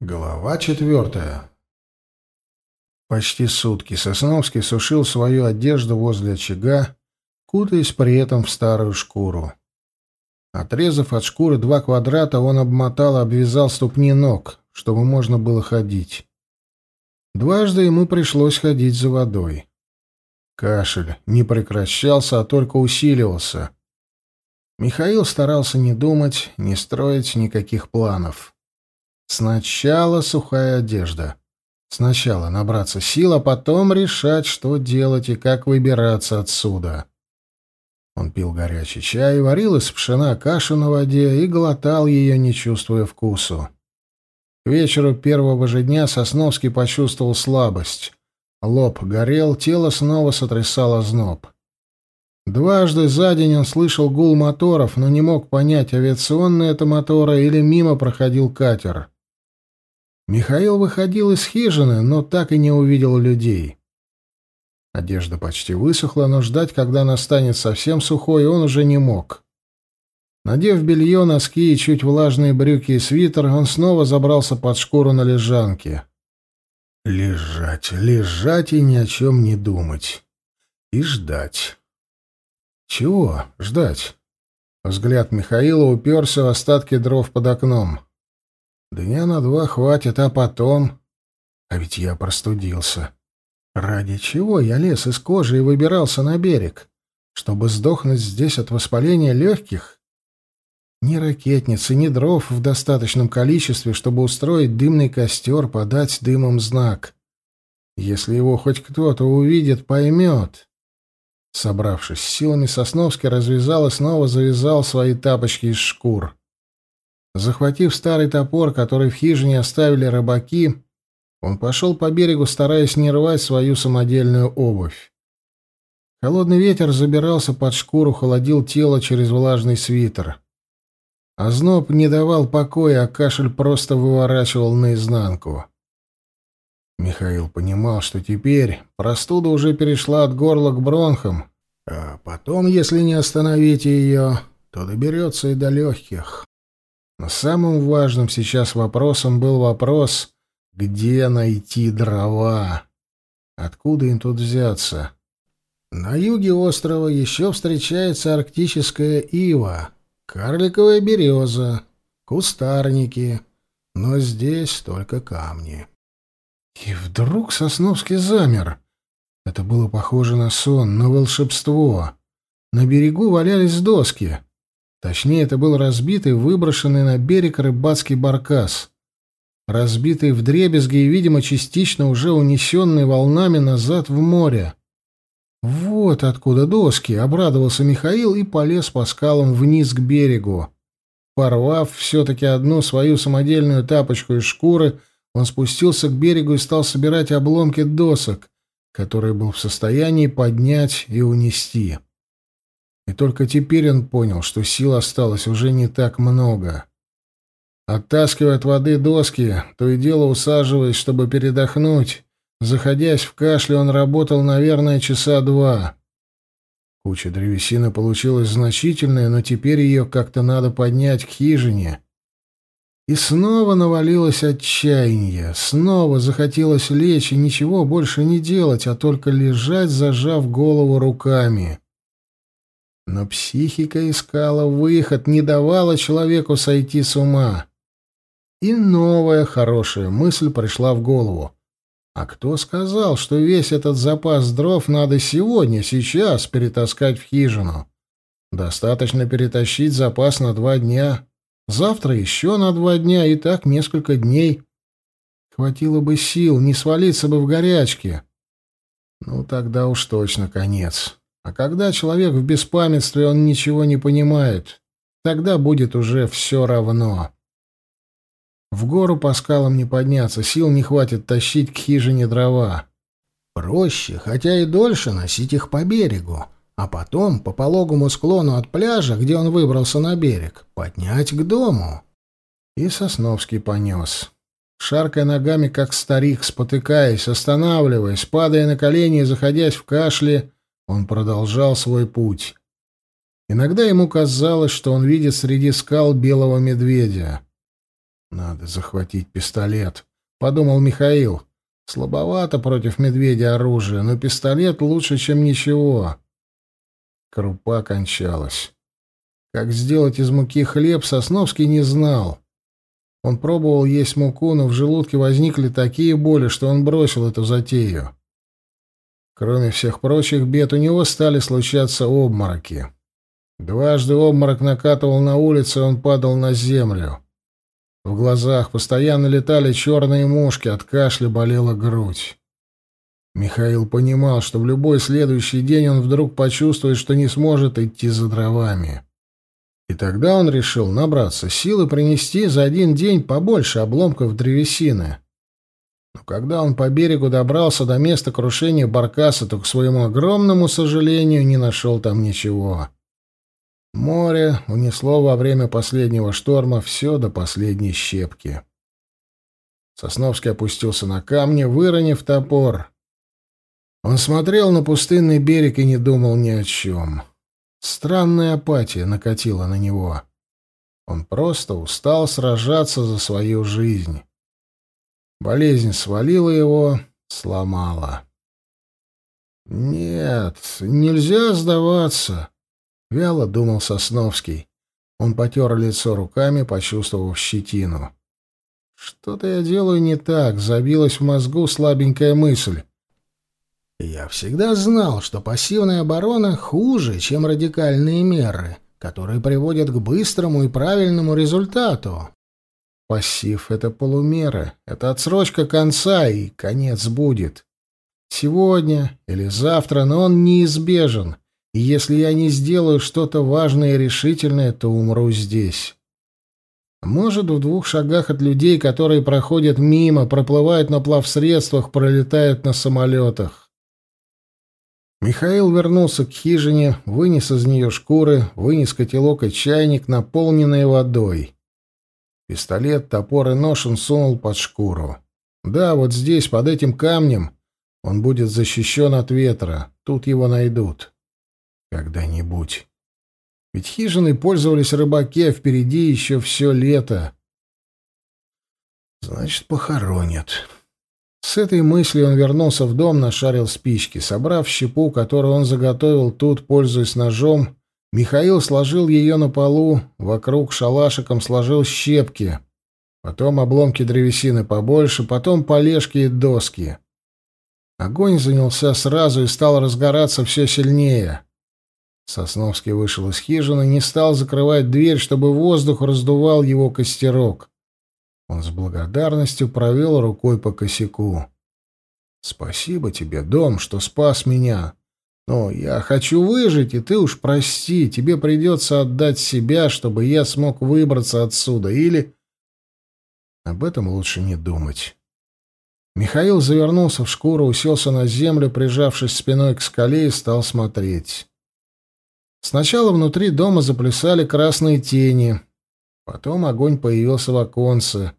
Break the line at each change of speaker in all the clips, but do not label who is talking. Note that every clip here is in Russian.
Глава четвертая. Почти сутки Сосновский сушил свою одежду возле очага, кутаясь при этом в старую шкуру. Отрезав от шкуры два квадрата, он обмотал и обвязал ступни ног, чтобы можно было ходить. Дважды ему пришлось ходить за водой. Кашель не прекращался, а только усиливался. Михаил старался не думать, не строить никаких планов. Сначала сухая одежда. Сначала набраться сил, а потом решать, что делать и как выбираться отсюда. Он пил горячий чай, варил из пшена кашу на воде и глотал ее, не чувствуя вкусу. К вечеру первого же дня Сосновский почувствовал слабость. Лоб горел, тело снова сотрясало зноб. Дважды за день он слышал гул моторов, но не мог понять, авиационные это моторы или мимо проходил катер. Михаил выходил из хижины, но так и не увидел людей. Одежда почти высохла, но ждать, когда она станет совсем сухой, он уже не мог. Надев белье, носки и чуть влажные брюки и свитер, он снова забрался под шкуру на лежанке. Лежать, лежать и ни о чем не думать. И ждать. Чего ждать? Взгляд Михаила уперся в остатки дров под окном. Дня на два хватит, а потом... А ведь я простудился. Ради чего я лез из кожи и выбирался на берег? Чтобы сдохнуть здесь от воспаления легких? Ни ракетницы, ни дров в достаточном количестве, чтобы устроить дымный костер, подать дымом знак. Если его хоть кто-то увидит, поймет. Собравшись с силами, Сосновский развязал и снова завязал свои тапочки из шкур. Захватив старый топор, который в хижине оставили рыбаки, он пошел по берегу, стараясь не рвать свою самодельную обувь. Холодный ветер забирался под шкуру, холодил тело через влажный свитер. Озноб не давал покоя, а кашель просто выворачивал наизнанку. Михаил понимал, что теперь простуда уже перешла от горла к бронхам, а потом, если не остановить ее, то доберется и до легких. Но самым важным сейчас вопросом был вопрос, где найти дрова? Откуда им тут взяться? На юге острова еще встречается арктическая ива, карликовая береза, кустарники, но здесь только камни. И вдруг Сосновский замер. Это было похоже на сон, на волшебство. На берегу валялись доски. Точнее, это был разбитый, выброшенный на берег рыбацкий баркас. Разбитый вдребезги и, видимо, частично уже унесенный волнами назад в море. «Вот откуда доски!» — обрадовался Михаил и полез по скалам вниз к берегу. Порвав все-таки одну свою самодельную тапочку из шкуры, он спустился к берегу и стал собирать обломки досок, которые был в состоянии поднять и унести. И только теперь он понял, что сил осталось уже не так много. Оттаскивая от воды доски, то и дело усаживаясь, чтобы передохнуть, заходясь в кашле, он работал, наверное, часа два. Куча древесины получилась значительная, но теперь ее как-то надо поднять к хижине. И снова навалилось отчаяние, снова захотелось лечь и ничего больше не делать, а только лежать, зажав голову руками. Но психика искала выход, не давала человеку сойти с ума. И новая хорошая мысль пришла в голову. А кто сказал, что весь этот запас дров надо сегодня, сейчас перетаскать в хижину? Достаточно перетащить запас на два дня. Завтра еще на два дня, и так несколько дней. Хватило бы сил, не свалиться бы в горячке. Ну, тогда уж точно конец. А когда человек в беспамятстве, он ничего не понимает. Тогда будет уже все равно. В гору по скалам не подняться, сил не хватит тащить к хижине дрова. Проще, хотя и дольше, носить их по берегу, а потом по пологому склону от пляжа, где он выбрался на берег, поднять к дому. И Сосновский понес. Шаркая ногами, как старик, спотыкаясь, останавливаясь, падая на колени и заходясь в кашле, он продолжал свой путь. Иногда ему казалось, что он видит среди скал белого медведя. Надо захватить пистолет, подумал Михаил. Слабовато против медведя оружие, но пистолет лучше, чем ничего. Крупа кончалась. Как сделать из муки хлеб, Сосновский не знал. Он пробовал есть муку, но в желудке возникли такие боли, что он бросил эту затею. Кроме всех прочих бед, у него стали случаться обмороки. Дважды обморок накатывал на улице, он падал на землю. В глазах постоянно летали черные мушки, от кашля болела грудь. Михаил понимал, что в любой следующий день он вдруг почувствует, что не сможет идти за дровами. И тогда он решил набраться сил и принести за один день побольше обломков древесины. Но когда он по берегу добрался до места крушения баркаса, то, к своему огромному сожалению, не нашел там ничего. Море унесло во время последнего шторма все до последней щепки. Сосновский опустился на камни, выронив топор. Он смотрел на пустынный берег и не думал ни о чем. Странная апатия накатила на него. Он просто устал сражаться за свою жизнь. Болезнь свалила его, сломала. «Нет, нельзя сдаваться», Вяло думал Сосновский. Он потер лицо руками, почувствовав щетину. «Что-то я делаю не так», — забилась в мозгу слабенькая мысль. «Я всегда знал, что пассивная оборона хуже, чем радикальные меры, которые приводят к быстрому и правильному результату. Пассив — это полумера, это отсрочка конца, и конец будет. Сегодня или завтра, но он неизбежен» И если я не сделаю что-то важное и решительное, то умру здесь. Может, в двух шагах от людей, которые проходят мимо, проплывают на плавсредствах, пролетают на самолетах. Михаил вернулся к хижине, вынес из нее шкуры, вынес котелок и чайник, наполненный водой. Пистолет, топор и нож он сунул под шкуру. Да, вот здесь, под этим камнем, он будет защищен от ветра. Тут его найдут. Когда-нибудь. Ведь хижиной пользовались рыбаки, а впереди еще все лето. Значит, похоронят. С этой мыслью он вернулся в дом, нашарил спички. Собрав щепу, которую он заготовил тут, пользуясь ножом, Михаил сложил ее на полу, вокруг шалашиком сложил щепки, потом обломки древесины побольше, потом полежки и доски. Огонь занялся сразу и стал разгораться все сильнее. Сосновский вышел из хижины, не стал закрывать дверь, чтобы воздух раздувал его костерок. Он с благодарностью провел рукой по косяку. «Спасибо тебе, дом, что спас меня. Но я хочу выжить, и ты уж прости, тебе придется отдать себя, чтобы я смог выбраться отсюда, или...» Об этом лучше не думать. Михаил завернулся в шкуру, уселся на землю, прижавшись спиной к скале, и стал смотреть. Сначала внутри дома заплясали красные тени, потом огонь появился в оконце,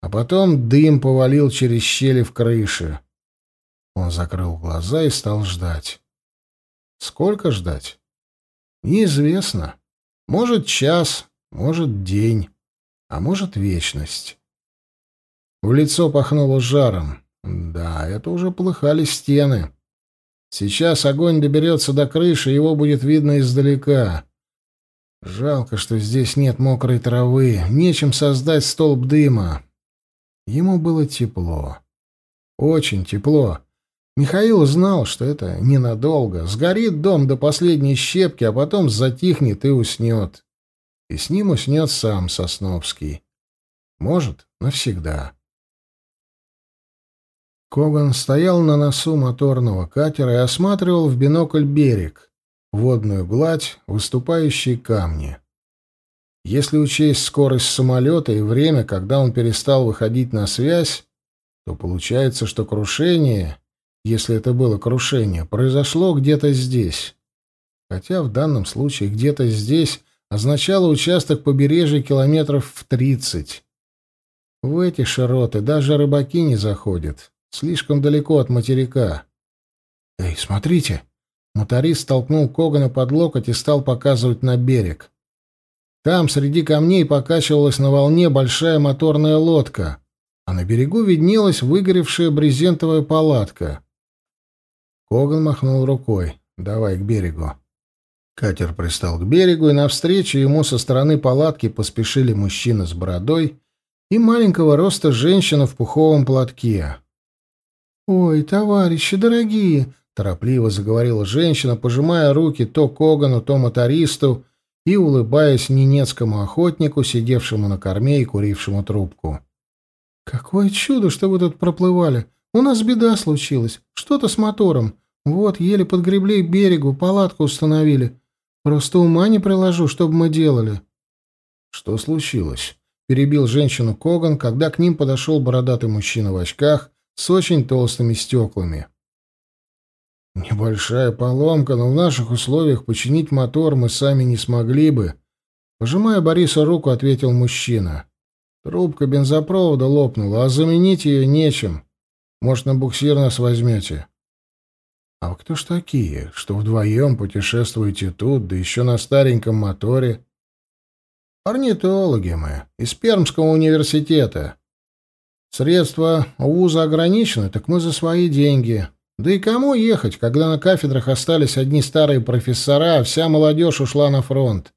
а потом дым повалил через щели в крыше. Он закрыл глаза и стал ждать. Сколько ждать? Неизвестно. Может, час, может, день, а может, вечность. В лицо пахнуло жаром. Да, это уже плыхали стены. Сейчас огонь доберется до крыши, его будет видно издалека. Жалко, что здесь нет мокрой травы, нечем создать столб дыма. Ему было тепло. Очень тепло. Михаил знал, что это ненадолго. Сгорит дом до последней щепки, а потом затихнет и уснет. И с ним уснет сам Сосновский. Может, навсегда. Коган стоял на носу моторного катера и осматривал в бинокль берег, водную гладь, выступающие камни. Если учесть скорость самолета и время, когда он перестал выходить на связь, то получается, что крушение, если это было крушение, произошло где-то здесь. Хотя в данном случае где-то здесь означало участок побережья километров в тридцать. В эти широты даже рыбаки не заходят. Слишком далеко от материка. «Эй, смотрите!» Моторист толкнул Когана под локоть и стал показывать на берег. Там среди камней покачивалась на волне большая моторная лодка, а на берегу виднелась выгоревшая брезентовая палатка. Коган махнул рукой. «Давай к берегу». Катер пристал к берегу, и навстречу ему со стороны палатки поспешили мужчина с бородой и маленького роста женщина в пуховом платке. «Ой, товарищи дорогие!» — торопливо заговорила женщина, пожимая руки то Когану, то мотористу и улыбаясь ненецкому охотнику, сидевшему на корме и курившему трубку. «Какое чудо, что вы тут проплывали! У нас беда случилась. Что-то с мотором. Вот, еле подгребли к берегу, палатку установили. Просто ума не приложу, что бы мы делали». «Что случилось?» — перебил женщину Коган, когда к ним подошел бородатый мужчина в очках с очень толстыми стеклами. «Небольшая поломка, но в наших условиях починить мотор мы сами не смогли бы», — пожимая Бориса руку, ответил мужчина. Трубка бензопровода лопнула, а заменить ее нечем. Может, на буксир нас возьмете? А вы кто ж такие, что вдвоем путешествуете тут, да еще на стареньком моторе? Орнитологи мы, из Пермского университета. Средства вуза ограничены, так мы за свои деньги. Да и кому ехать, когда на кафедрах остались одни старые профессора, а вся молодежь ушла на фронт?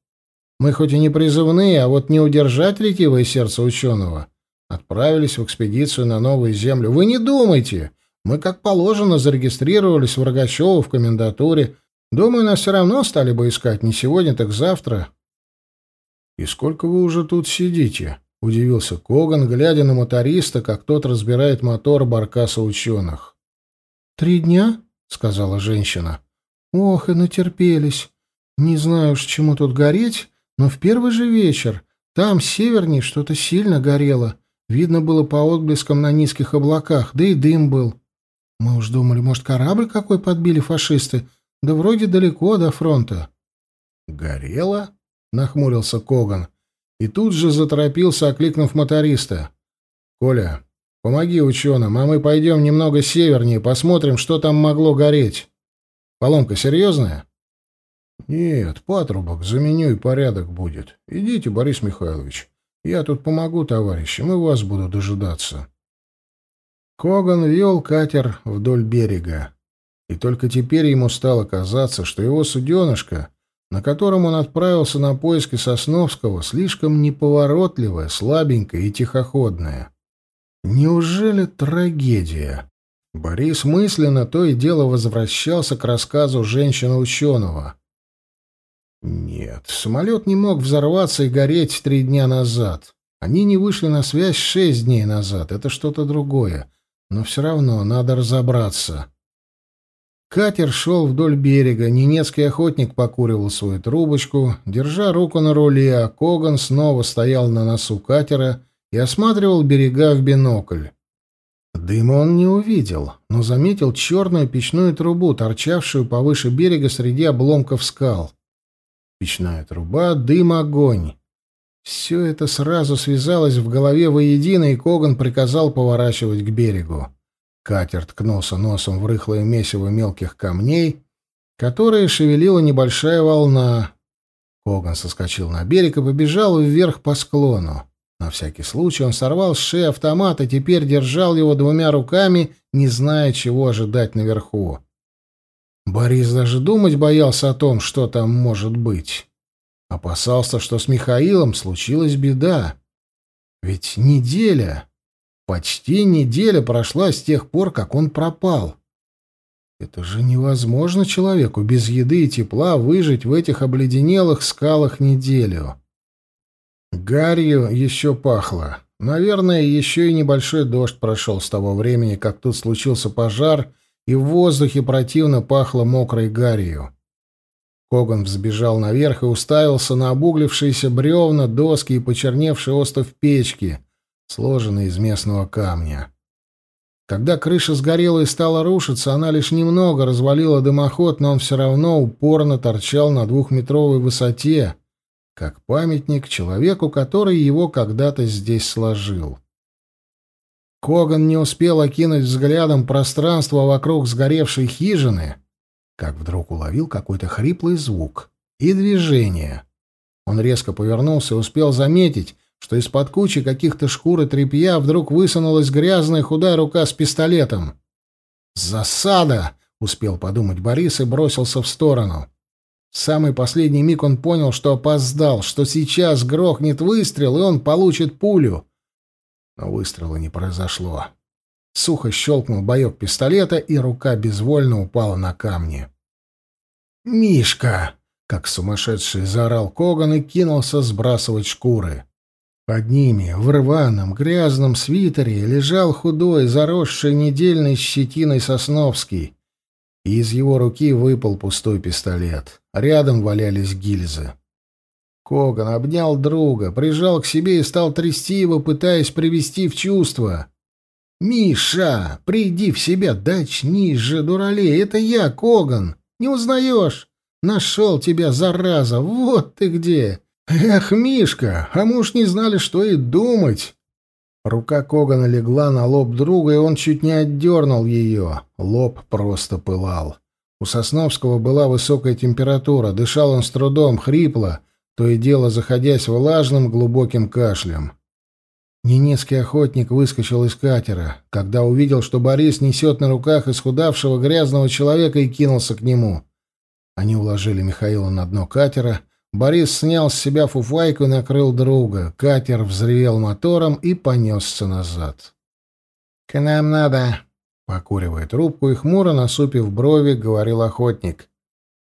Мы хоть и не призывные, а вот не удержать ретивое сердце ученого. Отправились в экспедицию на новую землю. Вы не думайте! Мы, как положено, зарегистрировались в Рогачево в комендатуре. Думаю, нас все равно стали бы искать не сегодня, так завтра. — И сколько вы уже тут сидите? — удивился Коган, глядя на моториста, как тот разбирает мотор баркаса ученых. — Три дня? — сказала женщина. — Ох, и натерпелись. Не знаю уж, чему тут гореть, но в первый же вечер там, севернее, что-то сильно горело. Видно было по отблескам на низких облаках, да и дым был. Мы уж думали, может, корабль какой подбили фашисты, да вроде далеко до фронта. «Горело?» — нахмурился Коган. И тут же заторопился, окликнув моториста. «Коля, помоги ученым, а мы пойдем немного севернее, посмотрим, что там могло гореть. Поломка серьезная?» «Нет, патрубок заменю и порядок будет. Идите, Борис Михайлович. Я тут помогу товарищам, и вас буду дожидаться». Коган вел катер вдоль берега. И только теперь ему стало казаться, что его суденышко, на котором он отправился на поиски Сосновского, слишком неповоротливое, слабенькое и тихоходное. Неужели трагедия? Борис мысленно то и дело возвращался к рассказу женщины-ученого. Нет, самолет не мог взорваться и гореть три дня назад. Они не вышли на связь шесть дней назад. Это что-то другое. Но все равно надо разобраться. Катер шел вдоль берега, ненецкий охотник покуривал свою трубочку, держа руку на руле, а Коган снова стоял на носу катера и осматривал берега в бинокль. Дыма он не увидел, но заметил черную печную трубу, торчавшую повыше берега среди обломков скал. Печная труба, дым, огонь. Все это сразу связалось в голове воедино, и Коган приказал поворачивать к берегу. Катер ткнулся носом в рыхлое месиво мелких камней, которые шевелила небольшая волна. Коган соскочил на берег и побежал вверх по склону. На всякий случай он сорвал с шеи автомат и теперь держал его двумя руками, не зная, чего ожидать наверху. Борис даже думать боялся о том, что там может быть. Опасался, что с Михаилом случилась беда. Ведь неделя, почти неделя прошла с тех пор, как он пропал. Это же невозможно человеку без еды и тепла выжить в этих обледенелых скалах неделю. Гарью еще пахло. Наверное, еще и небольшой дождь прошел с того времени, как тут случился пожар — и в воздухе противно пахло мокрой гарью. Коган взбежал наверх и уставился на обуглившиеся бревна, доски и почерневший остов печки, сложенный из местного камня. Когда крыша сгорела и стала рушиться, она лишь немного развалила дымоход, но он все равно упорно торчал на двухметровой высоте, как памятник человеку, который его когда-то здесь сложил. Коган не успел окинуть взглядом пространство вокруг сгоревшей хижины, как вдруг уловил какой-то хриплый звук и движение. Он резко повернулся и успел заметить, что из-под кучи каких-то шкур и тряпья вдруг высунулась грязная худая рука с пистолетом. «Засада!» — успел подумать Борис и бросился в сторону. В самый последний миг он понял, что опоздал, что сейчас грохнет выстрел, и он получит пулю. Но выстрела не произошло. Сухо щелкнул боек пистолета, и рука безвольно упала на камни. «Мишка!» — как сумасшедший заорал Коган и кинулся сбрасывать шкуры. Под ними, в рваном, грязном свитере, лежал худой, заросший недельной щетиной Сосновский, и из его руки выпал пустой пистолет. Рядом валялись гильзы. Коган обнял друга, прижал к себе и стал трясти его, пытаясь привести в чувство. «Миша, приди в себя, да же, дуралей, это я, Коган, не узнаешь? Нашел тебя, зараза, вот ты где!» «Эх, Мишка, а мы уж не знали, что и думать!» Рука Когана легла на лоб друга, и он чуть не отдернул ее. Лоб просто пылал. У Сосновского была высокая температура, дышал он с трудом, хрипло, то и дело заходясь влажным глубоким кашлем. Ненецкий охотник выскочил из катера, когда увидел, что Борис несет на руках исхудавшего грязного человека и кинулся к нему. Они уложили Михаила на дно катера — Борис снял с себя фуфайку и накрыл друга. Катер взревел мотором и понесся назад. «К нам надо!» — покуривая трубку и хмуро насупив брови, говорил охотник.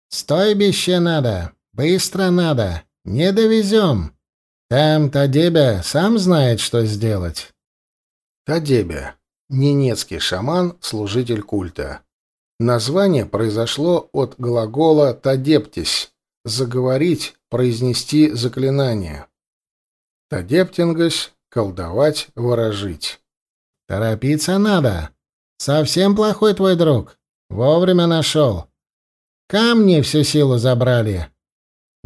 «Стойбище надо! Быстро надо! Не довезем! Там Тадебя сам знает, что сделать!» Тадебя. Ненецкий шаман, служитель культа. Название произошло от глагола «тадептись» — «заговорить», произнести заклинание. Тадептингась — колдовать, ворожить. «Торопиться надо. Совсем плохой твой друг. Вовремя нашел. Камни всю силу забрали.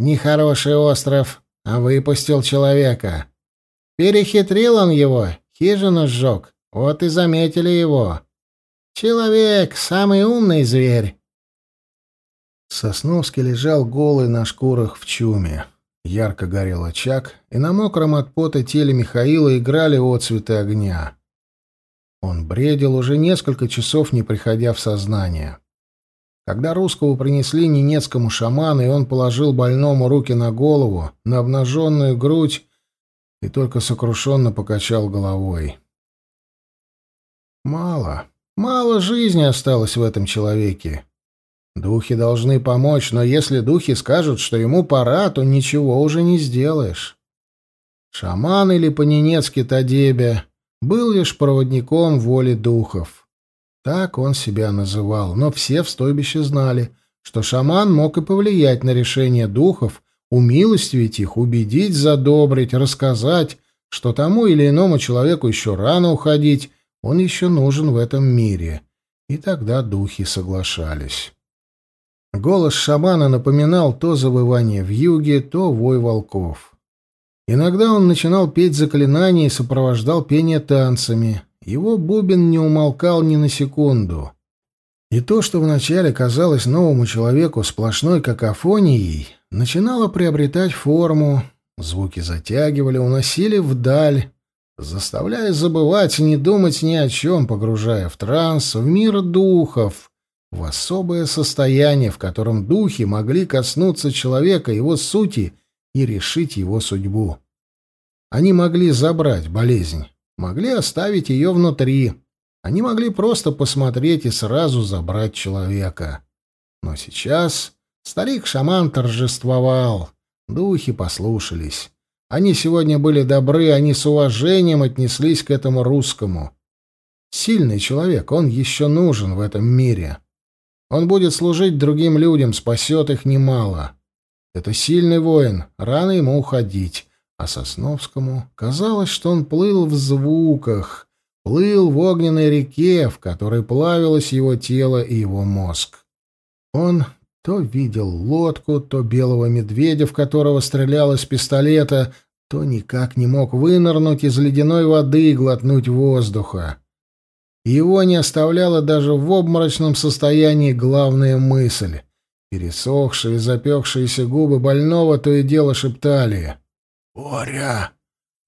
Нехороший остров, а выпустил человека. Перехитрил он его, хижину сжег. Вот и заметили его. Человек — самый умный зверь. Сосновский лежал голый на шкурах в чуме. Ярко горел очаг, и на мокром от пота теле Михаила играли отцветы огня. Он бредил уже несколько часов, не приходя в сознание. Когда русского принесли ненецкому шаману, и он положил больному руки на голову, на обнаженную грудь, и только сокрушенно покачал головой. Мало, мало жизни осталось в этом человеке. Духи должны помочь, но если духи скажут, что ему пора, то ничего уже не сделаешь. Шаман или по-ненецки Тадебе был лишь проводником воли духов. Так он себя называл, но все в стойбище знали, что шаман мог и повлиять на решение духов, умилостивить их, убедить, задобрить, рассказать, что тому или иному человеку еще рано уходить, он еще нужен в этом мире. И тогда духи соглашались. Голос шамана напоминал то завывание в юге, то вой волков. Иногда он начинал петь заклинания и сопровождал пение танцами. Его бубен не умолкал ни на секунду. И то, что вначале казалось новому человеку сплошной какофонией, начинало приобретать форму, звуки затягивали, уносили вдаль, заставляя забывать и не думать ни о чем, погружая в транс, в мир духов — в особое состояние, в котором духи могли коснуться человека, его сути и решить его судьбу. Они могли забрать болезнь, могли оставить ее внутри, они могли просто посмотреть и сразу забрать человека. Но сейчас старик-шаман торжествовал, духи послушались. Они сегодня были добры, они с уважением отнеслись к этому русскому. Сильный человек, он еще нужен в этом мире. Он будет служить другим людям, спасет их немало. Это сильный воин, рано ему уходить. А Сосновскому казалось, что он плыл в звуках, плыл в огненной реке, в которой плавилось его тело и его мозг. Он то видел лодку, то белого медведя, в которого стрелял из пистолета, то никак не мог вынырнуть из ледяной воды и глотнуть воздуха. Его не оставляла даже в обморочном состоянии главная мысль. Пересохшие, запекшиеся губы больного то и дело шептали. «Боря,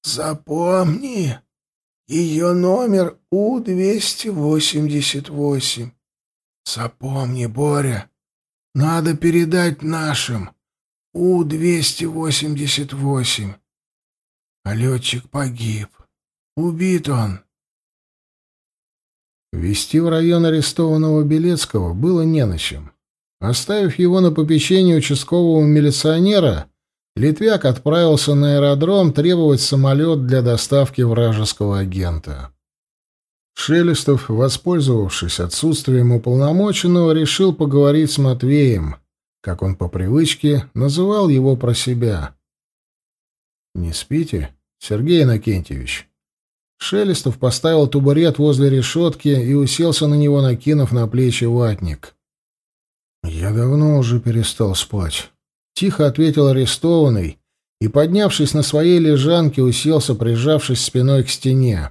запомни, ее номер У-288. Запомни, Боря, надо передать нашим. У-288. А летчик погиб. Убит он. Вести в район арестованного Белецкого было не на чем. Оставив его на попечение участкового милиционера, Литвяк отправился на аэродром требовать самолет для доставки вражеского агента. Шелестов, воспользовавшись отсутствием уполномоченного, решил поговорить с Матвеем, как он по привычке называл его про себя. «Не спите, Сергей Иннокентьевич?» Шелестов поставил табурет возле решетки и уселся на него, накинув на плечи ватник. «Я давно уже перестал спать», — тихо ответил арестованный и, поднявшись на своей лежанке, уселся, прижавшись спиной к стене.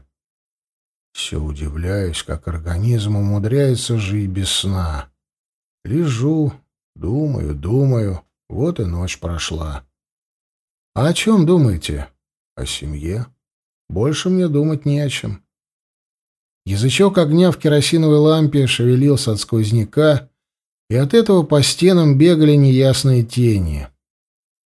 Все удивляюсь, как организм умудряется жить без сна. Лежу, думаю, думаю, вот и ночь прошла. А о чем думаете? О семье. Больше мне думать не о чем. Язычок огня в керосиновой лампе шевелился от сквозняка, и от этого по стенам бегали неясные тени.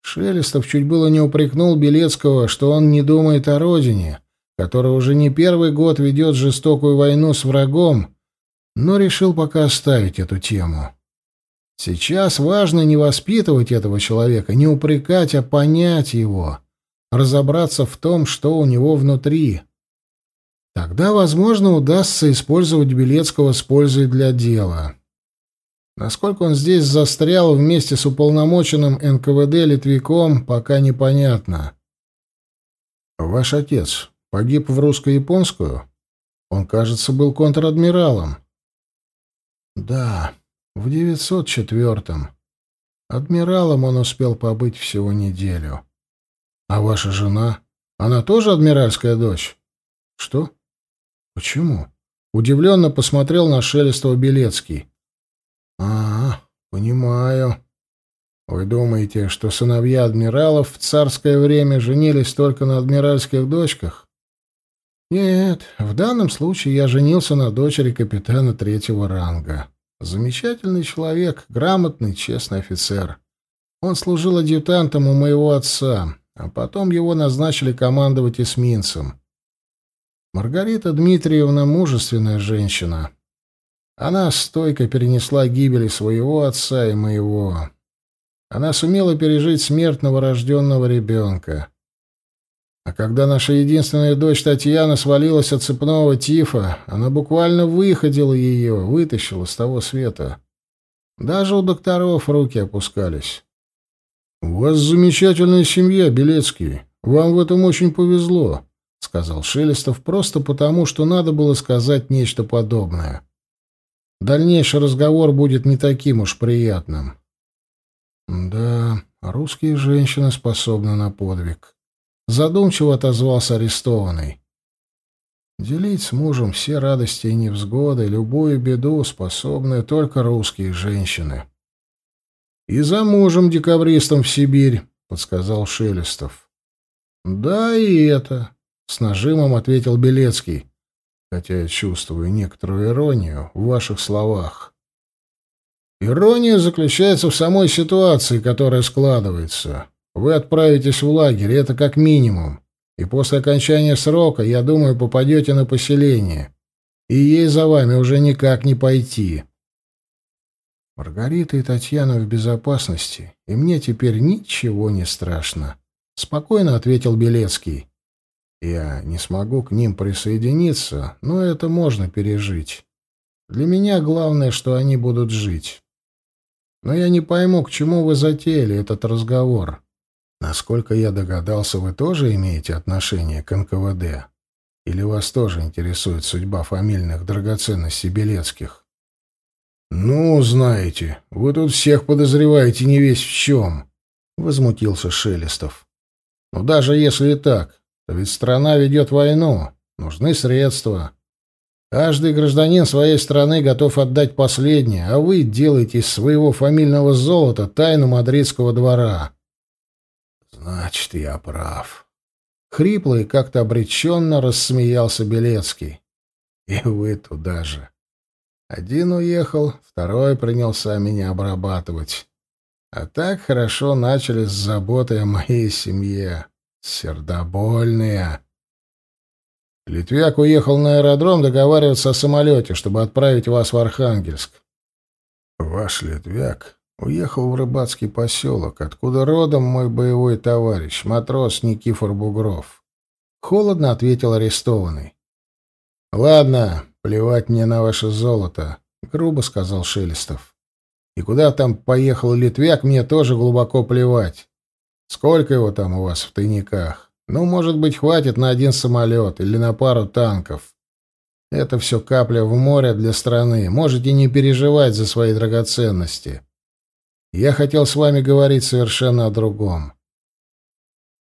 Шелестов чуть было не упрекнул Белецкого, что он не думает о родине, которая уже не первый год ведет жестокую войну с врагом, но решил пока оставить эту тему. Сейчас важно не воспитывать этого человека, не упрекать, а понять его, разобраться в том, что у него внутри. Тогда, возможно, удастся использовать Белецкого с пользой для дела. Насколько он здесь застрял вместе с уполномоченным НКВД Литвиком, пока непонятно. «Ваш отец погиб в русско-японскую? Он, кажется, был контр-адмиралом». «Да, в 904-м. Адмиралом он успел побыть всего неделю. А ваша жена? Она тоже адмиральская дочь?» «Что? Почему?» Удивленно посмотрел на Шелестова Белецкий. «А, понимаю. Вы думаете, что сыновья адмиралов в царское время женились только на адмиральских дочках?» «Нет, в данном случае я женился на дочери капитана третьего ранга. Замечательный человек, грамотный, честный офицер. Он служил адъютантом у моего отца, а потом его назначили командовать эсминцем. Маргарита Дмитриевна мужественная женщина, она стойко перенесла гибели своего отца и моего. Она сумела пережить смерть новорожденного ребенка. А когда наша единственная дочь Татьяна свалилась от цепного тифа, она буквально выходила ее, вытащила с того света. Даже у докторов руки опускались. — У вас замечательная семья, Белецкий. Вам в этом очень повезло, — сказал Шелестов просто потому, что надо было сказать нечто подобное. — Дальнейший разговор будет не таким уж приятным. Да, русские женщины способны на подвиг. Задумчиво отозвался арестованный. Делить с мужем все радости и невзгоды, любую беду способны только русские женщины. И за мужем декабристом в Сибирь, подсказал Шелестов. Да и это, с нажимом ответил Белецкий хотя я чувствую некоторую иронию в ваших словах. Ирония заключается в самой ситуации, которая складывается. Вы отправитесь в лагерь, это как минимум. И после окончания срока, я думаю, попадете на поселение. И ей за вами уже никак не пойти. Маргарита и Татьяна в безопасности, и мне теперь ничего не страшно. Спокойно ответил Белецкий. Я не смогу к ним присоединиться, но это можно пережить. Для меня главное, что они будут жить. Но я не пойму, к чему вы затеяли этот разговор. Насколько я догадался, вы тоже имеете отношение к НКВД? Или вас тоже интересует судьба фамильных драгоценностей Белецких? «Ну, знаете, вы тут всех подозреваете не весь в чем», — возмутился Шелестов. «Но даже если и так, ведь страна ведет войну, нужны средства. Каждый гражданин своей страны готов отдать последнее, а вы делаете из своего фамильного золота тайну мадридского двора. Значит, я прав. Хрипло и как-то обреченно рассмеялся Белецкий. И вы туда же. Один уехал, второй принялся меня обрабатывать. А так хорошо начали с заботой о моей семье. Сердобольные. Литвяк уехал на аэродром договариваться о самолете, чтобы отправить вас в Архангельск. Ваш Литвяк уехал в рыбацкий поселок, откуда родом мой боевой товарищ, матрос Никифор Бугров. Холодно ответил арестованный. «Ладно, плевать мне на ваше золото», — грубо сказал Шелестов. «И куда там поехал Литвяк, мне тоже глубоко плевать. Сколько его там у вас в тайниках?» Ну, может быть, хватит на один самолет или на пару танков. Это все капля в море для страны. Можете не переживать за свои драгоценности. Я хотел с вами говорить совершенно о другом.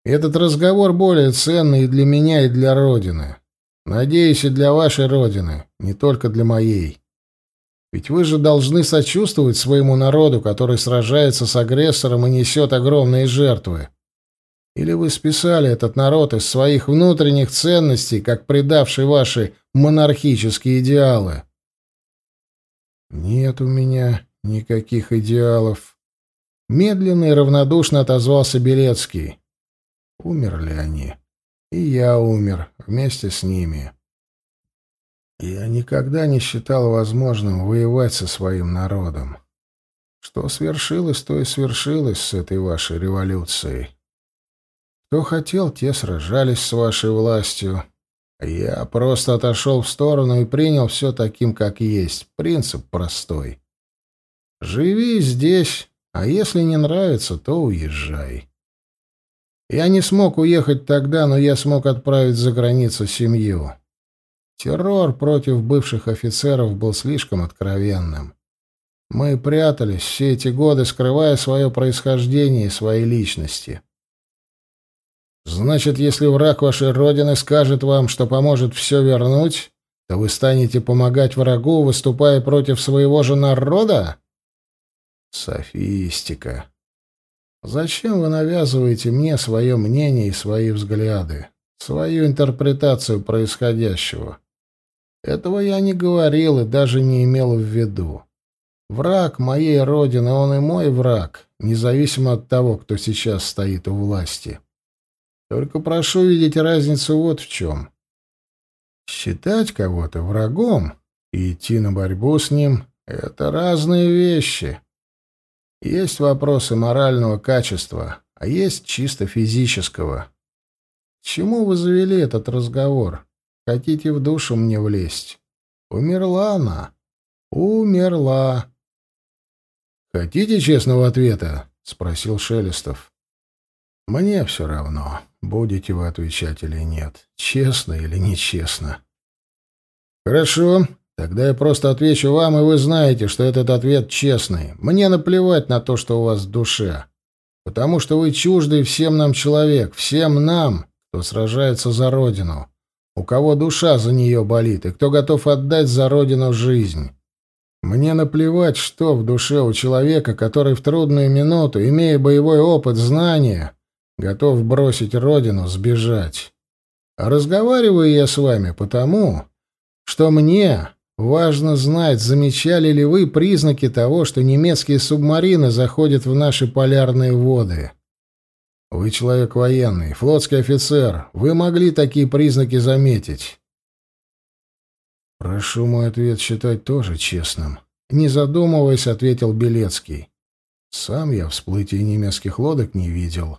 Этот разговор более ценный и для меня, и для Родины. Надеюсь, и для вашей Родины, не только для моей. Ведь вы же должны сочувствовать своему народу, который сражается с агрессором и несет огромные жертвы. Или вы списали этот народ из своих внутренних ценностей, как предавший ваши монархические идеалы? Нет у меня никаких идеалов. Медленно и равнодушно отозвался Белецкий. Умерли они. И я умер вместе с ними. Я никогда не считал возможным воевать со своим народом. Что свершилось, то и свершилось с этой вашей революцией. Кто хотел, те сражались с вашей властью. Я просто отошел в сторону и принял все таким, как есть. Принцип простой. Живи здесь, а если не нравится, то уезжай. Я не смог уехать тогда, но я смог отправить за границу семью. Террор против бывших офицеров был слишком откровенным. Мы прятались все эти годы, скрывая свое происхождение и свои личности. Значит, если враг вашей родины скажет вам, что поможет все вернуть, то вы станете помогать врагу, выступая против своего же народа? Софистика. Зачем вы навязываете мне свое мнение и свои взгляды, свою интерпретацию происходящего? Этого я не говорил и даже не имел в виду. Враг моей родины, он и мой враг, независимо от того, кто сейчас стоит у власти. Только прошу видеть разницу вот в чем. Считать кого-то врагом и идти на борьбу с ним — это разные вещи. Есть вопросы морального качества, а есть чисто физического. чему вы завели этот разговор? Хотите в душу мне влезть? Умерла она. Умерла. «Хотите честного ответа?» — спросил Шелестов. «Мне все равно будете вы отвечать или нет, честно или нечестно. Хорошо, тогда я просто отвечу вам, и вы знаете, что этот ответ честный. Мне наплевать на то, что у вас в душе, потому что вы чуждый всем нам человек, всем нам, кто сражается за родину, у кого душа за нее болит и кто готов отдать за родину жизнь. Мне наплевать, что в душе у человека, который в трудную минуту, имея боевой опыт, знания, готов бросить родину, сбежать. Разговариваю я с вами потому, что мне важно знать, замечали ли вы признаки того, что немецкие субмарины заходят в наши полярные воды. Вы человек военный, флотский офицер, вы могли такие признаки заметить. Прошу мой ответ считать тоже честным. Не задумываясь, ответил Белецкий. Сам я всплытия немецких лодок не видел.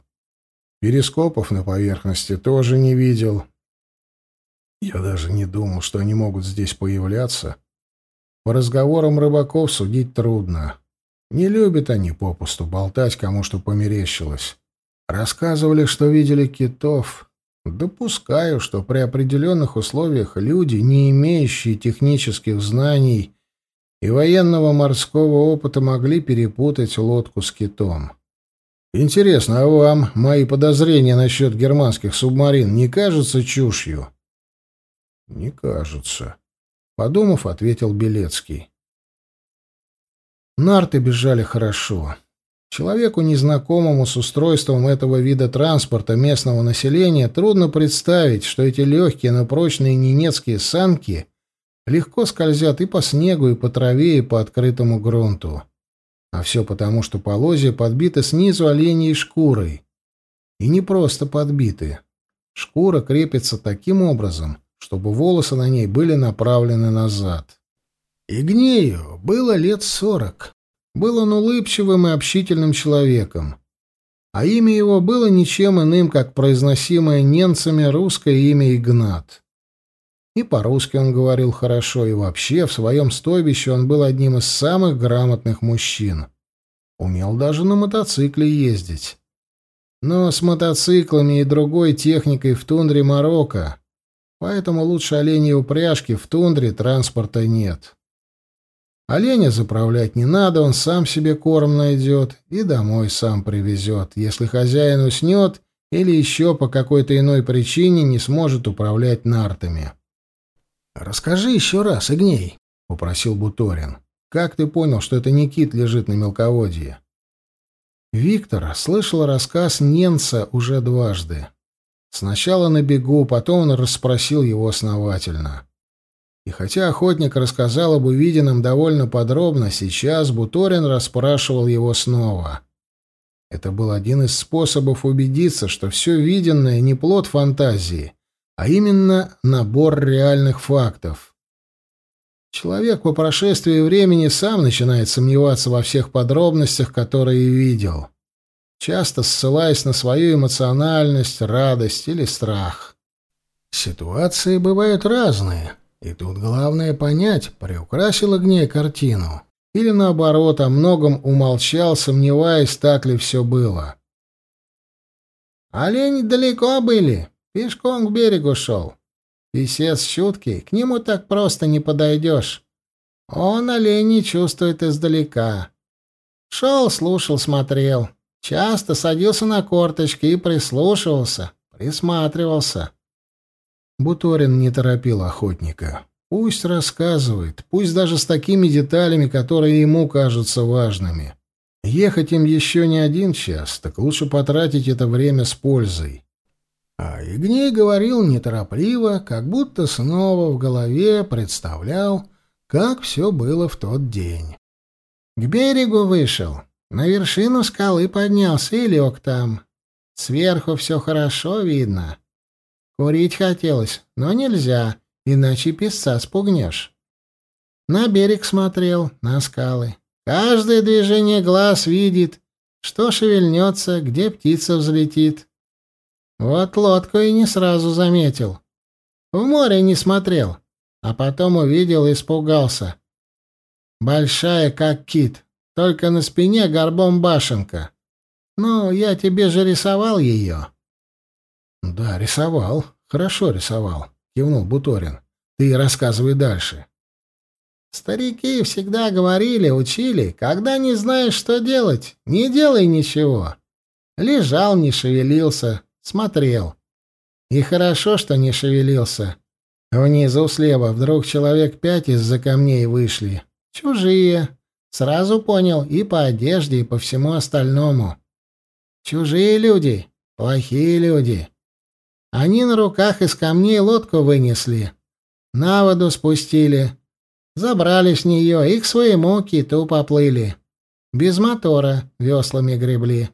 Перископов на поверхности тоже не видел. Я даже не думал, что они могут здесь появляться. По разговорам рыбаков судить трудно. Не любят они попусту болтать, кому что померещилось. Рассказывали, что видели китов. Допускаю, что при определенных условиях люди, не имеющие технических знаний и военного морского опыта, могли перепутать лодку с китом. Интересно, а вам мои подозрения насчет германских субмарин не кажутся чушью? Не кажутся. подумав, ответил Белецкий. Нарты бежали хорошо. Человеку, незнакомому с устройством этого вида транспорта местного населения, трудно представить, что эти легкие, но прочные ненецкие санки легко скользят и по снегу, и по траве, и по открытому грунту. А все потому, что полозья подбиты снизу оленьей шкурой. И не просто подбиты. Шкура крепится таким образом, чтобы волосы на ней были направлены назад. Игнею было лет сорок. Был он улыбчивым и общительным человеком. А имя его было ничем иным, как произносимое немцами русское имя Игнат. И по-русски он говорил хорошо, и вообще в своем стойбище он был одним из самых грамотных мужчин. Умел даже на мотоцикле ездить. Но с мотоциклами и другой техникой в тундре Марокко, поэтому лучше оленей упряжки в тундре транспорта нет. Оленя заправлять не надо, он сам себе корм найдет и домой сам привезет, если хозяин уснет или еще по какой-то иной причине не сможет управлять нартами. «Расскажи еще раз, Игней», — попросил Буторин. «Как ты понял, что это не кит лежит на мелководье?» Виктор слышал рассказ Ненца уже дважды. Сначала на бегу, потом он расспросил его основательно. И хотя охотник рассказал об увиденном довольно подробно, сейчас Буторин расспрашивал его снова. Это был один из способов убедиться, что все виденное не плод фантазии, а именно набор реальных фактов. Человек по прошествии времени сам начинает сомневаться во всех подробностях, которые видел, часто ссылаясь на свою эмоциональность, радость или страх. Ситуации бывают разные — и тут главное понять, приукрасил огней картину. Или наоборот, о многом умолчал, сомневаясь, так ли все было. Олени далеко были, пешком к берегу шел. Песец чуткий, к нему так просто не подойдешь. Он оленей чувствует издалека. Шел, слушал, смотрел. Часто садился на корточки и прислушивался, присматривался. Буторин не торопил охотника. Пусть рассказывает, пусть даже с такими деталями, которые ему кажутся важными. Ехать им еще не один час, так лучше потратить это время с пользой. А Игней говорил неторопливо, как будто снова в голове представлял, как все было в тот день. К берегу вышел, на вершину скалы поднялся и лег там. Сверху все хорошо видно. Курить хотелось, но нельзя, иначе песца спугнешь. На берег смотрел, на скалы. Каждое движение глаз видит, что шевельнется, где птица взлетит. Вот лодку и не сразу заметил. В море не смотрел, а потом увидел и испугался. Большая, как кит, только на спине горбом башенка. Ну, я тебе же рисовал ее. Да, рисовал. Хорошо рисовал, кивнул Буторин. Ты рассказывай дальше. Старики всегда говорили, учили, когда не знаешь, что делать, не делай ничего. Лежал, не шевелился, смотрел. И хорошо, что не шевелился. Внизу слева вдруг человек пять из-за камней вышли. Чужие. Сразу понял и по одежде, и по всему остальному. Чужие люди, плохие люди. Они на руках из камней лодку вынесли, на воду спустили, забрали с нее и к своему киту поплыли. Без мотора веслами гребли.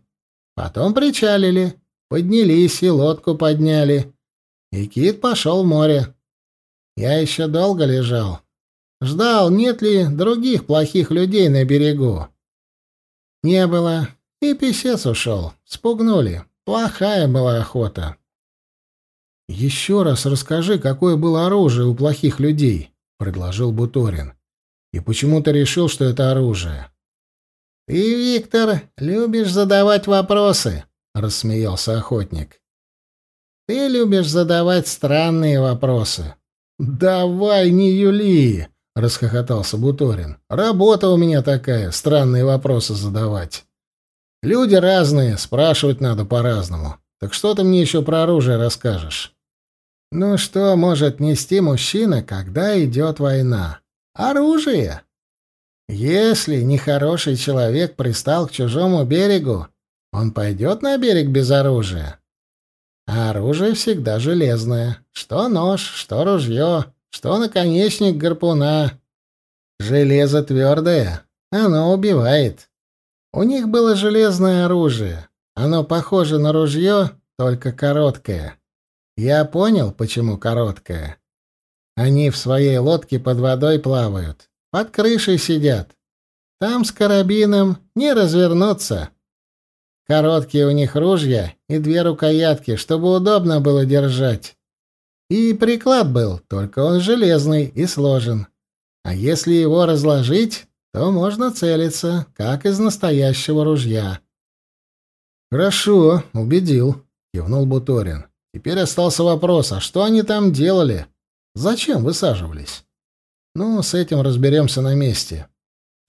Потом причалили, поднялись и лодку подняли. И кит пошел в море. Я еще долго лежал. Ждал, нет ли других плохих людей на берегу. Не было. И писец ушел. Спугнули. Плохая была охота. «Еще раз расскажи, какое было оружие у плохих людей», — предложил Буторин. «И почему ты решил, что это оружие?» «Ты, Виктор, любишь задавать вопросы», — рассмеялся охотник. «Ты любишь задавать странные вопросы». «Давай, не юли!» — расхохотался Буторин. «Работа у меня такая, странные вопросы задавать. Люди разные, спрашивать надо по-разному. Так что ты мне еще про оружие расскажешь?» Ну что может нести мужчина, когда идет война? Оружие. Если нехороший человек пристал к чужому берегу, он пойдет на берег без оружия. А оружие всегда железное. Что нож, что ружье, что наконечник гарпуна. Железо твердое, оно убивает. У них было железное оружие. Оно похоже на ружье, только короткое. Я понял, почему короткое. Они в своей лодке под водой плавают, под крышей сидят. Там с карабином не развернуться. Короткие у них ружья и две рукоятки, чтобы удобно было держать. И приклад был, только он железный и сложен. А если его разложить, то можно целиться, как из настоящего ружья. «Хорошо, убедил», — кивнул Буторин. «Теперь остался вопрос, а что они там делали? Зачем высаживались?» «Ну, с этим разберемся на месте».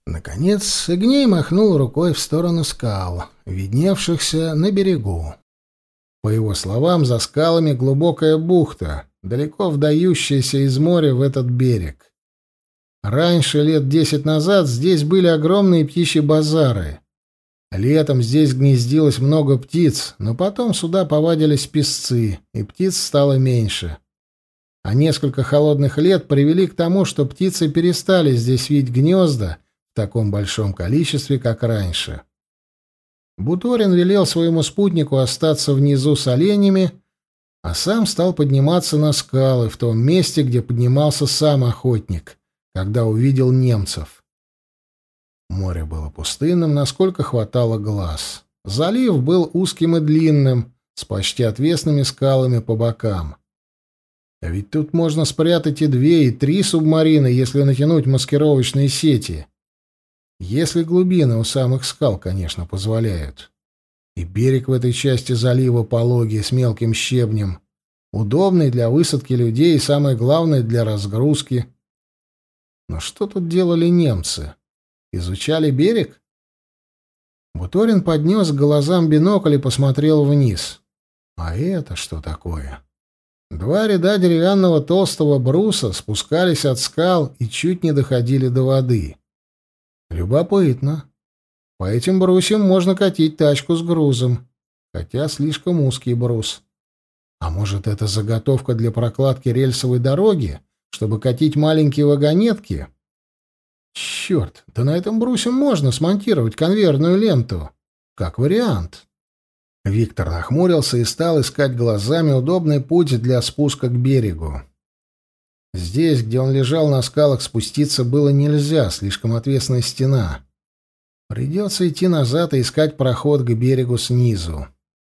Наконец, Игней махнул рукой в сторону скал, видневшихся на берегу. По его словам, за скалами глубокая бухта, далеко вдающаяся из моря в этот берег. Раньше, лет десять назад, здесь были огромные птичьи базары. Летом здесь гнездилось много птиц, но потом сюда повадились песцы, и птиц стало меньше. А несколько холодных лет привели к тому, что птицы перестали здесь видеть гнезда в таком большом количестве, как раньше. Буторин велел своему спутнику остаться внизу с оленями, а сам стал подниматься на скалы в том месте, где поднимался сам охотник, когда увидел немцев. Море было пустынным, насколько хватало глаз. Залив был узким и длинным, с почти отвесными скалами по бокам. А ведь тут можно спрятать и две, и три субмарины, если натянуть маскировочные сети. Если глубины у самых скал, конечно, позволяют. И берег в этой части залива пологий, с мелким щебнем, удобный для высадки людей и, самое главное, для разгрузки. Но что тут делали немцы? Изучали берег? Буторин поднес к глазам бинокль и посмотрел вниз. А это что такое? Два ряда деревянного толстого бруса спускались от скал и чуть не доходили до воды. Любопытно. По этим брусьям можно катить тачку с грузом, хотя слишком узкий брус. А может, это заготовка для прокладки рельсовой дороги, чтобы катить маленькие вагонетки? Черт, да на этом брусе можно смонтировать конвейерную ленту. Как вариант. Виктор нахмурился и стал искать глазами удобный путь для спуска к берегу. Здесь, где он лежал на скалах, спуститься было нельзя, слишком отвесная стена. Придется идти назад и искать проход к берегу снизу.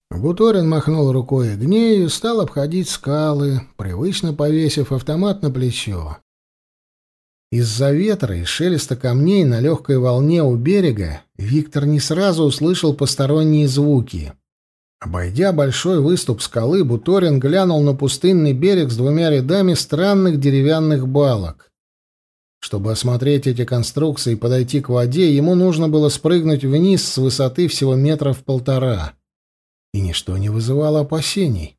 Буторин махнул рукой Гнею, стал обходить скалы, привычно повесив автомат на плечо. Из-за ветра и шелеста камней на легкой волне у берега Виктор не сразу услышал посторонние звуки. Обойдя большой выступ скалы, Буторин глянул на пустынный берег с двумя рядами странных деревянных балок. Чтобы осмотреть эти конструкции и подойти к воде, ему нужно было спрыгнуть вниз с высоты всего метров полтора. И ничто не вызывало опасений.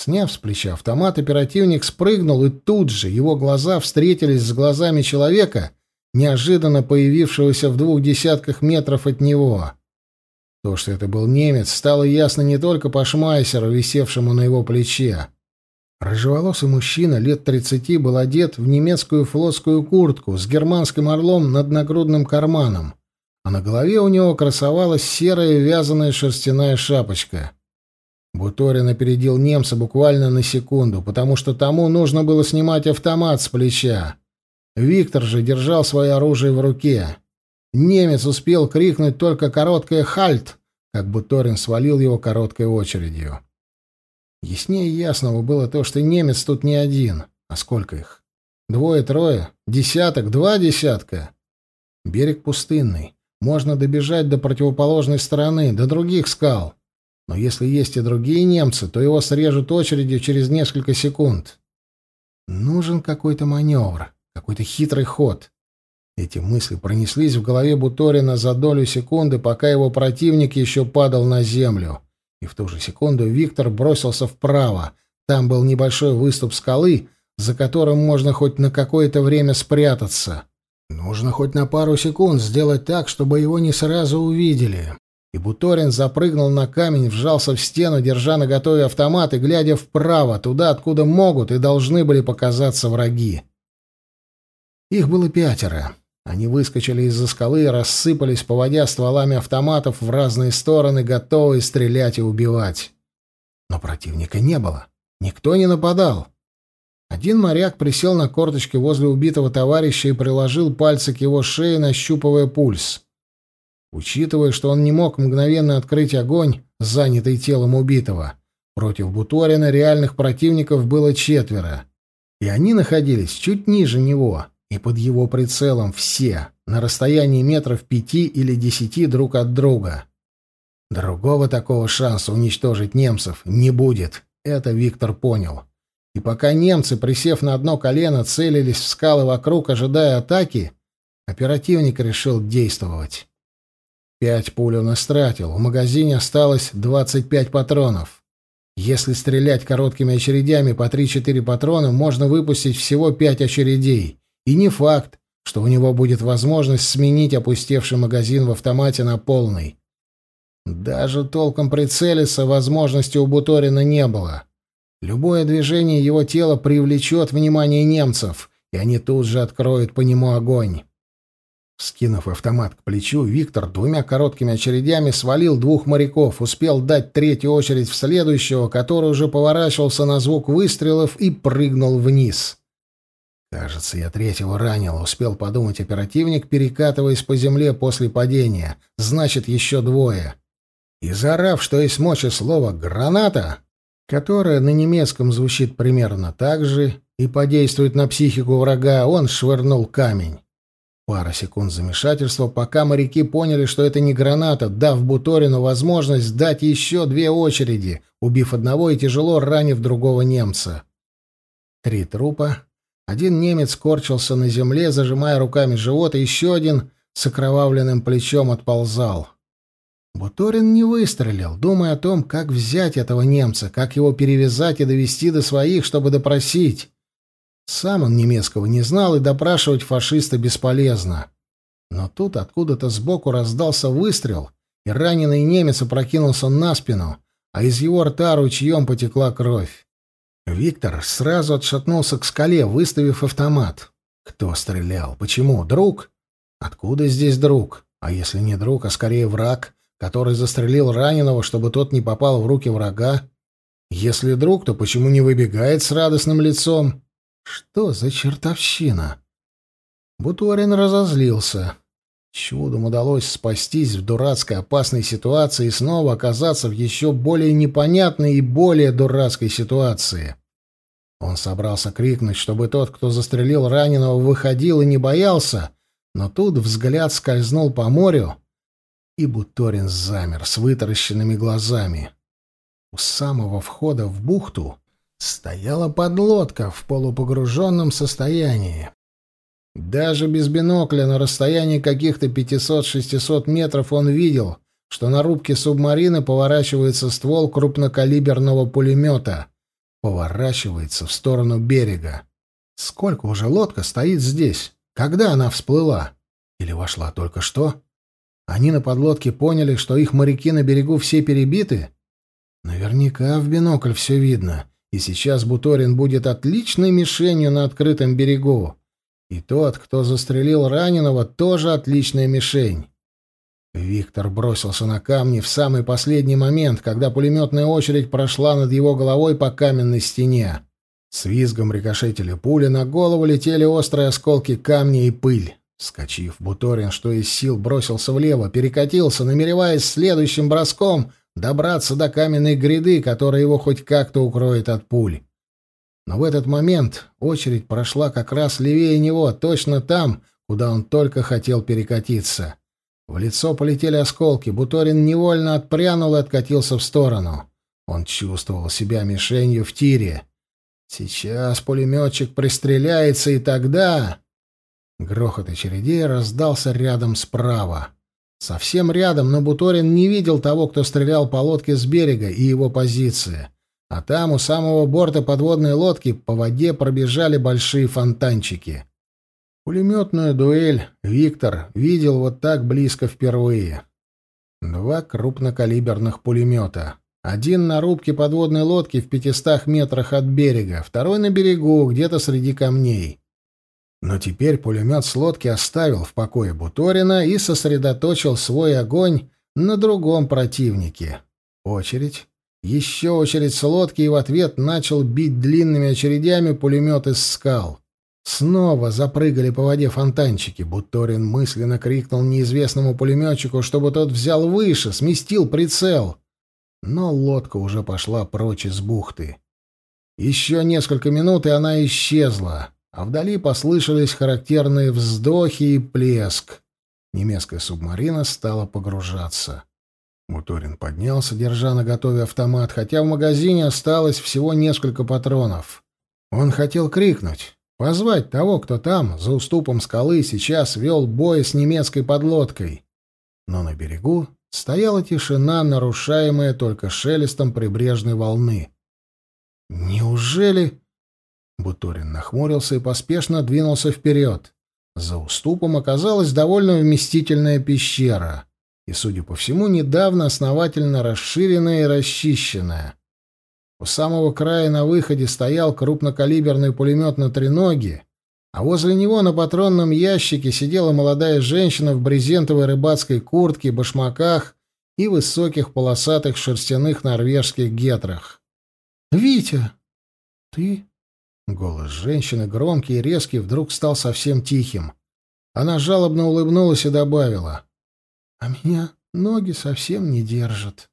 Сняв с плеча автомат, оперативник спрыгнул, и тут же его глаза встретились с глазами человека, неожиданно появившегося в двух десятках метров от него. То, что это был немец, стало ясно не только по шмайсеру, висевшему на его плече. Рыжеволосый мужчина лет тридцати был одет в немецкую флотскую куртку с германским орлом над нагрудным карманом, а на голове у него красовалась серая вязаная шерстяная шапочка. Буторин опередил немца буквально на секунду, потому что тому нужно было снимать автомат с плеча. Виктор же держал свое оружие в руке. Немец успел крикнуть только короткое «Хальт!», как бы Торин свалил его короткой очередью. Яснее ясного было то, что немец тут не один. А сколько их? Двое-трое? Десяток? Два десятка? Берег пустынный. Можно добежать до противоположной стороны, до других скал. Но если есть и другие немцы, то его срежут очередью через несколько секунд. Нужен какой-то маневр, какой-то хитрый ход. Эти мысли пронеслись в голове Буторина за долю секунды, пока его противник еще падал на землю. И в ту же секунду Виктор бросился вправо, Там был небольшой выступ скалы, за которым можно хоть на какое-то время спрятаться. Нужно хоть на пару секунд сделать так, чтобы его не сразу увидели. И Буторин запрыгнул на камень, вжался в стену, держа наготове автомат и глядя вправо, туда, откуда могут и должны были показаться враги. Их было пятеро. Они выскочили из-за скалы и рассыпались, поводя стволами автоматов в разные стороны, готовые стрелять и убивать. Но противника не было. Никто не нападал. Один моряк присел на корточки возле убитого товарища и приложил пальцы к его шее, нащупывая пульс. Учитывая, что он не мог мгновенно открыть огонь, занятый телом убитого, против Буторина реальных противников было четверо, и они находились чуть ниже него и под его прицелом все, на расстоянии метров пяти или десяти друг от друга. Другого такого шанса уничтожить немцев не будет, это Виктор понял. И пока немцы, присев на одно колено, целились в скалы вокруг, ожидая атаки, оперативник решил действовать. Пять пуль он истратил, в магазине осталось двадцать пять патронов. Если стрелять короткими очередями по три-четыре патрона, можно выпустить всего пять очередей. И не факт, что у него будет возможность сменить опустевший магазин в автомате на полный. Даже толком прицелиться возможности у Буторина не было. Любое движение его тела привлечет внимание немцев, и они тут же откроют по нему огонь. Скинув автомат к плечу, Виктор двумя короткими очередями свалил двух моряков, успел дать третью очередь в следующего, который уже поворачивался на звук выстрелов и прыгнул вниз. Кажется, я третьего ранил, успел подумать оперативник, перекатываясь по земле после падения. Значит, еще двое. И заорав, что есть мочи слово «граната», которое на немецком звучит примерно так же и подействует на психику врага, он швырнул камень. Пара секунд замешательства, пока моряки поняли, что это не граната, дав Буторину возможность дать еще две очереди, убив одного и тяжело ранив другого немца. Три трупа. Один немец корчился на земле, зажимая руками живот, и еще один с окровавленным плечом отползал. Буторин не выстрелил, думая о том, как взять этого немца, как его перевязать и довести до своих, чтобы допросить. Сам он немецкого не знал, и допрашивать фашиста бесполезно. Но тут откуда-то сбоку раздался выстрел, и раненый немец опрокинулся на спину, а из его рта ручьем потекла кровь. Виктор сразу отшатнулся к скале, выставив автомат. Кто стрелял? Почему? Друг? Откуда здесь друг? А если не друг, а скорее враг? который застрелил раненого, чтобы тот не попал в руки врага? Если друг, то почему не выбегает с радостным лицом? Что за чертовщина? Буторин разозлился. Чудом удалось спастись в дурацкой опасной ситуации и снова оказаться в еще более непонятной и более дурацкой ситуации. Он собрался крикнуть, чтобы тот, кто застрелил раненого, выходил и не боялся, но тут взгляд скользнул по морю, и Буторин замер с вытаращенными глазами. У самого входа в бухту стояла подлодка в полупогруженном состоянии. Даже без бинокля на расстоянии каких-то 500-600 метров он видел, что на рубке субмарины поворачивается ствол крупнокалиберного пулемета. Поворачивается в сторону берега. Сколько уже лодка стоит здесь? Когда она всплыла? Или вошла только что? Они на подлодке поняли, что их моряки на берегу все перебиты? Наверняка в бинокль все видно, и сейчас Буторин будет отличной мишенью на открытом берегу. И тот, кто застрелил раненого, тоже отличная мишень. Виктор бросился на камни в самый последний момент, когда пулеметная очередь прошла над его головой по каменной стене. С визгом рикошетили пули, на голову летели острые осколки камня и пыль. Скочив, Буторин, что из сил, бросился влево, перекатился, намереваясь следующим броском добраться до каменной гряды, которая его хоть как-то укроет от пуль. Но в этот момент очередь прошла как раз левее него, точно там, куда он только хотел перекатиться. В лицо полетели осколки, Буторин невольно отпрянул и откатился в сторону. Он чувствовал себя мишенью в тире. Сейчас пулеметчик пристреляется, и тогда... Грохот очередей раздался рядом справа. Совсем рядом, но Буторин не видел того, кто стрелял по лодке с берега и его позиции. а там у самого борта подводной лодки по воде пробежали большие фонтанчики. Пулеметную дуэль Виктор видел вот так близко впервые. Два крупнокалиберных пулемета. Один на рубке подводной лодки в пятистах метрах от берега, второй на берегу, где-то среди камней. Но теперь пулемет с лодки оставил в покое Буторина и сосредоточил свой огонь на другом противнике. Очередь. Еще очередь с лодки, и в ответ начал бить длинными очередями пулемет из скал. Снова запрыгали по воде фонтанчики. Буторин мысленно крикнул неизвестному пулеметчику, чтобы тот взял выше, сместил прицел. Но лодка уже пошла прочь из бухты. Еще несколько минут, и она исчезла, а вдали послышались характерные вздохи и плеск. Немецкая субмарина стала погружаться. Буторин поднялся, держа на готове автомат, хотя в магазине осталось всего несколько патронов. Он хотел крикнуть, позвать того, кто там, за уступом скалы, сейчас вел бой с немецкой подлодкой. Но на берегу стояла тишина, нарушаемая только шелестом прибрежной волны. «Неужели...» Буторин нахмурился и поспешно двинулся вперед. За уступом оказалась довольно вместительная пещера и, судя по всему, недавно основательно расширенная и расчищенная. У самого края на выходе стоял крупнокалиберный пулемет на треноге, а возле него на патронном ящике сидела молодая женщина в брезентовой рыбацкой куртке, башмаках и высоких полосатых шерстяных норвежских гетрах. «Витя, ты Голос женщины, громкий и резкий, вдруг стал совсем тихим. Она жалобно улыбнулась и добавила. «А меня ноги совсем не держат».